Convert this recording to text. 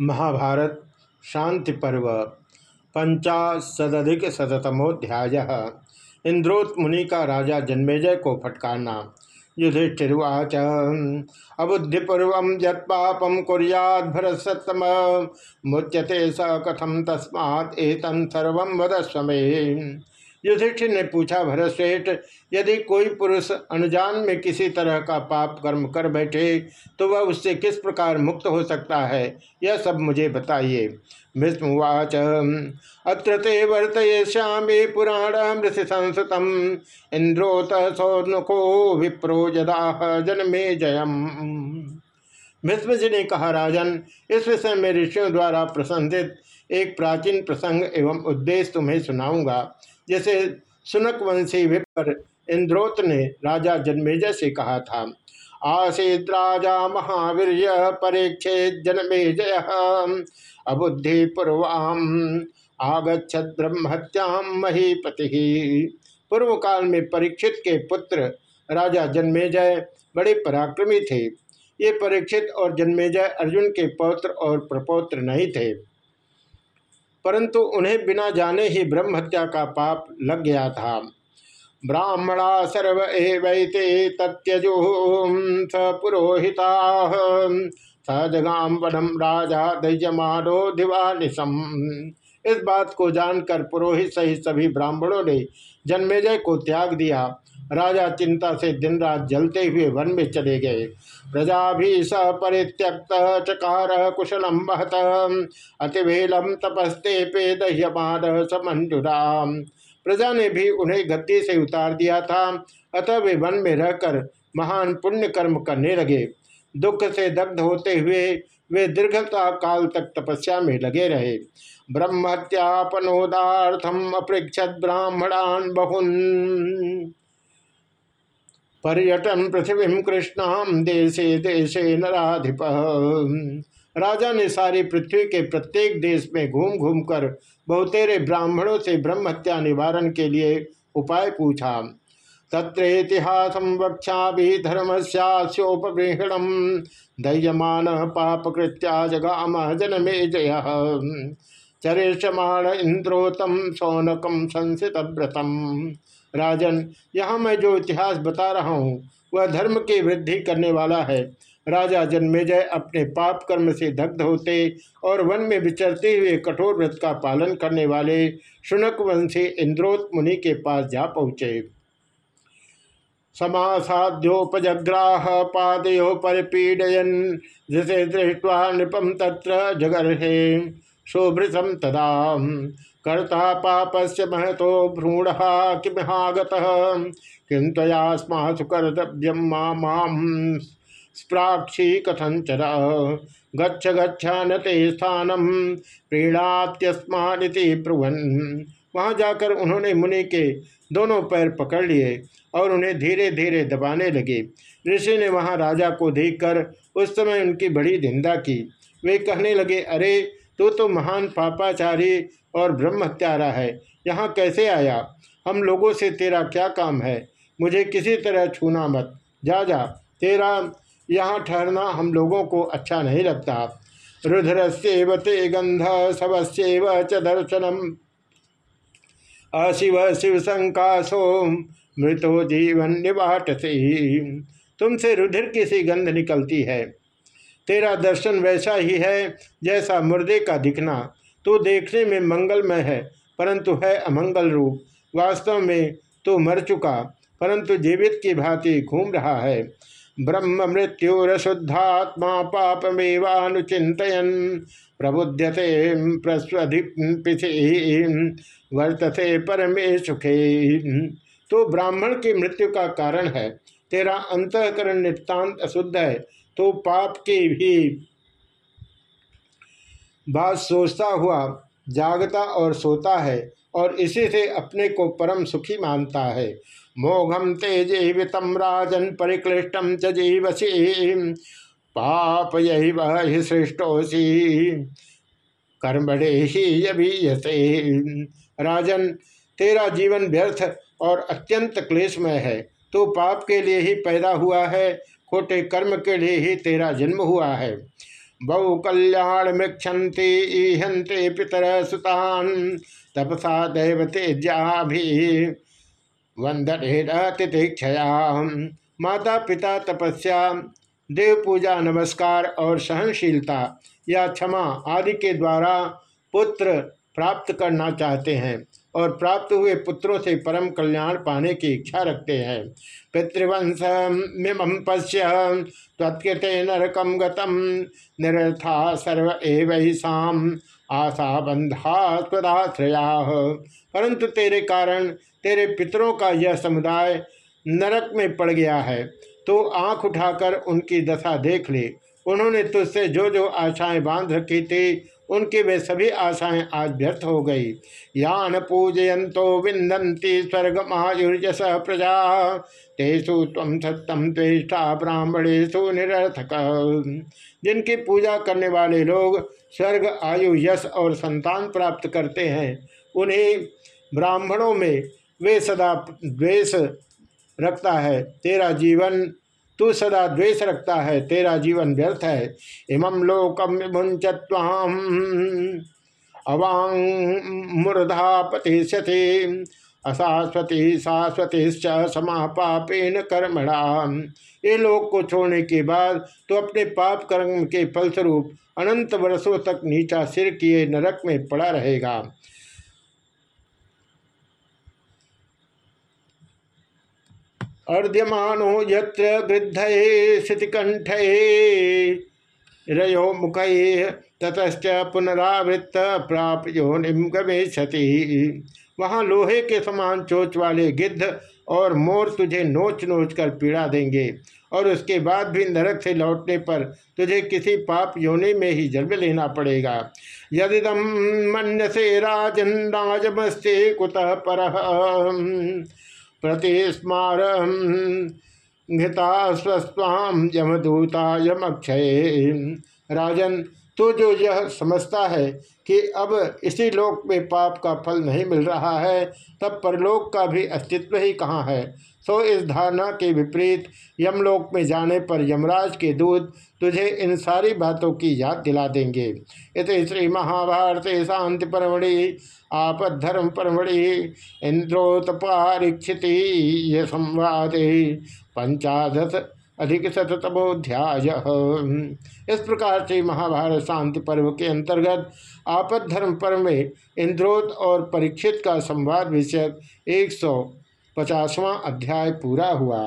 महाभारत शांति पर्व पंचाशदिक शतमोध्याय इंद्रोत मुनि का राजा जन्मेजय को फटकारना। युधिष्ठिर्वाच, अबुद्धिपूर्व यत्पापम कुरियाद भरतम मुच्यते स कथम तस्मात् सर्व वदस्व युधिष्ठिर ने पूछा, भरतश्रेष्ठ, यदि कोई पुरुष अनुजान में किसी तरह का पाप कर्म कर बैठे तो वह उससे किस प्रकार मुक्त हो सकता है? यह सब मुझे बताइए। भीष्मवाच अत्र ते वर्तये श्यामे पुराणामृषि संस्कृत इंद्रोत सौनको विप्रो जदा जन्मे जयम। भीष्म जी ने कहा, राजन, इस विषय में ऋषियों द्वारा प्रसंगित एक प्राचीन प्रसंग एवं उद्देश्य तुम्हें सुनाऊँगा। जैसे सुनक वंशी विपर इंद्रोत ने राजा जन्मेजय से कहा था। आसीद राजा महावीर परीक्षे जन्मे जय अबुद्धि पूर्वाम आगछत ब्रह्मत्याम महीपति। पूर्व काल में परीक्षित के पुत्र राजा जन्मेजय बड़े पराक्रमी थे। ये परीक्षित और जन्मेजय अर्जुन के पौत्र और प्रपौत्र नहीं थे। परंतु उन्हें बिना जाने ही ब्रह्म हत्या का पाप लग गया था। ब्राह्मणा सर्व एवैते तत्यजो स पुरोहिता। स जगाम वनम राजा दयमानो दिवानिशम। इस बात को जानकर पुरोहित सहित सभी ब्राह्मणों ने जन्मेजय को त्याग दिया। राजा चिंता से दिन रात जलते हुए वन में चले गए। प्रजा भी स परित्यक्त चकार कुशलम महत, अतिवेलम तपस्ते पे दह्यमान समंजुरा प्रजा ने भी उन्हें गद्दी से उतार दिया था। अतः वे वन में रहकर महान पुण्य कर्म करने लगे। दुख से दग्ध होते हुए वे दीर्घता काल तक तपस्या में लगे रहे। ब्रह्मत्यापनोदार्थम अपृक्षत ब्राह्मणान बहुन। पर्यटन पृथ्वी कृष्णाम देशे देशे नाधिप राजा ने सारी पृथ्वी के प्रत्येक देश में घूम घूम कर बहुतेरे ब्राह्मणों से ब्रह्म हत्या निवारण के लिए उपाय पूछा। तत्रेतिहास वक्षा भी धर्म सोपृहणम दह्यमान पापकृत्या जगाम जन मे जय। चरेशमाण इंद्रोतम सौनकम संसित व्रतम राजन, यहाँ मैं जो इतिहास बता रहा हूँ, वह धर्म की वृद्धि करने वाला है। राजा जन्मेजय अपने पाप कर्म से दग्ध होते और वन में विचरते हुए कठोर व्रत का पालन करने वाले शुनक वंशी इंद्रोत मुनि के पास जा पहुँचे। समासाध्योपजग्राह पादयो परिपीडयन, जिसे दृष्टवा नृपम तत्र जगर्हे शोभृतम तदा कर्ता पापस्य महतो भ्रूण किमहागत? किं तयास्मा सुकर्तव्यम माम स्प्राक्षी कथंचर गच्छ गच्छ नते स्थानम प्रीणात्यस्मानिति ब्रुवन। वहाँ जाकर उन्होंने मुनि के दोनों पैर पकड़ लिए और उन्हें धीरे धीरे दबाने लगे। ऋषि ने वहाँ राजा को देखकर उस समय उनकी बड़ी निंदा की। वे कहने लगे, अरे तू तो महान पापाचारी और ब्रह्म हत्यारा है। यहाँ कैसे आया? हम लोगों से तेरा क्या काम है? मुझे किसी तरह छूना मत। जा जा, तेरा यहाँ ठहरना हम लोगों को अच्छा नहीं लगता। रुद्रस्व ते गंध शवस्व च दर्शनम। अशिव शिव संकाशो मृतो जीवन निवाट से तुमसे रुधिर की सी गंध निकलती है। तेरा दर्शन वैसा ही है जैसा मुर्दे का दिखना। तो देखने में मंगलमय है, परंतु है अमंगल रूप। वास्तव में तो मर चुका, परंतु जीवित की भांति घूम रहा है। ब्रह्म मृत्युरशुद्धात्मा पापमेवानुचितयन प्रबुध्यते प्रस्वधि वर्तते परमे सुखे। तो ब्राह्मण की मृत्यु का कारण है, तेरा अंतकरण नितांत अशुद्ध है तो पाप की भी बात सोचता हुआ जागता और सोता है और इसी से अपने को परम सुखी मानता है। मोघम ते जीवितम राजन परिक्लिष्टम च जीवसी। पाप यही वह ही सृष्टोसी कर्मणे ही यसे राजन, तेरा जीवन व्यर्थ और अत्यंत क्लेशमय है। तो पाप के लिए ही पैदा हुआ है खोटे कर्म के लिए ही तेरा जन्म हुआ है। बहु कल्याण मृक्षंति ईहंते पितर सुतान, तपसा दैवते भी वंदनेतिक्षया माता पिता तपस्या, देव पूजा नमस्कार और सहनशीलता या क्षमा आदि के द्वारा पुत्र प्राप्त करना चाहते हैं। और प्राप्त हुए पुत्रों से परम कल्याण पाने की इच्छा रखते हैं। पितृवंश मिमम पश्य तत्कृते नरकम गतम निरथा सर्व एवं आशा बंधा स्वदाश्रया परंतु तेरे कारण, तेरे पितरों का यह समुदाय नरक में पड़ गया है। तो आँख उठाकर उनकी दशा देख ले। उन्होंने तुझसे जो जो आशाएँ बाँध रखी थी उनकी वे सभी आशाएँ आज व्यर्थ हो गई। यान पूजयंतो विंदंती स्वर्ग महायुर्जस प्रजा। तेसु तम सत्यम त्वेष्टा ब्राह्मणेशु निरर्थक। जिनकी पूजा करने वाले लोग स्वर्ग, आयु, यश और संतान प्राप्त करते हैं, उन्हें ब्राह्मणों में वे सदा द्वेष रखता है। तेरा जीवन तू सदा द्वेष रखता है, तेरा जीवन व्यर्थ है। इमं लोकम विमुंचत्वाम अवांग मूर्धा पतिष्यति, अशाश्वती शाश्वती समापापेन कर्मणा। ये लोक को छोड़ने के बाद तो अपने पाप कर्म के फलस्वरूप अनंत वर्षों तक नीचा सिर किए नरक में पड़ा रहेगा। अर्ध्यमानो यत्र गृद्धये शितिकंठये रयो मुख ततश्च पुनरावृत्त प्राप योनिम गवेशति वहाँ लोहे के समान चोच वाले गिद्ध और मोर तुझे नोच नोच कर पीड़ा देंगे और उसके बाद भी नरक से लौटने पर तुझे किसी पाप योनि में ही जन्म लेना पड़ेगा। यदिदम मन से राजन राजमस्ते कुतः पर। प्रतिस्मार घृता स्वस्वाम यमदूता यमक्षय राजन तो जो यह समझता है कि अब इसी लोक में पाप का फल नहीं मिल रहा है, तब परलोक का भी अस्तित्व ही कहाँ है? सो इस धारणा के विपरीत यमलोक में जाने पर यमराज के दूत तुझे इन सारी बातों की याद दिला देंगे। इत श्री महाभारत शांति परमणि आपद्धर्म परमणि इंद्रोतपारीक्षिति ये संवाद, पंचादश अधिक शतमोध्याय इस प्रकार से महाभारत शांति पर्व के अंतर्गत आपद धर्म पर्व में इंद्रोत और परीक्षित का संवाद विषयक एक सौ पचासवां अध्याय पूरा हुआ।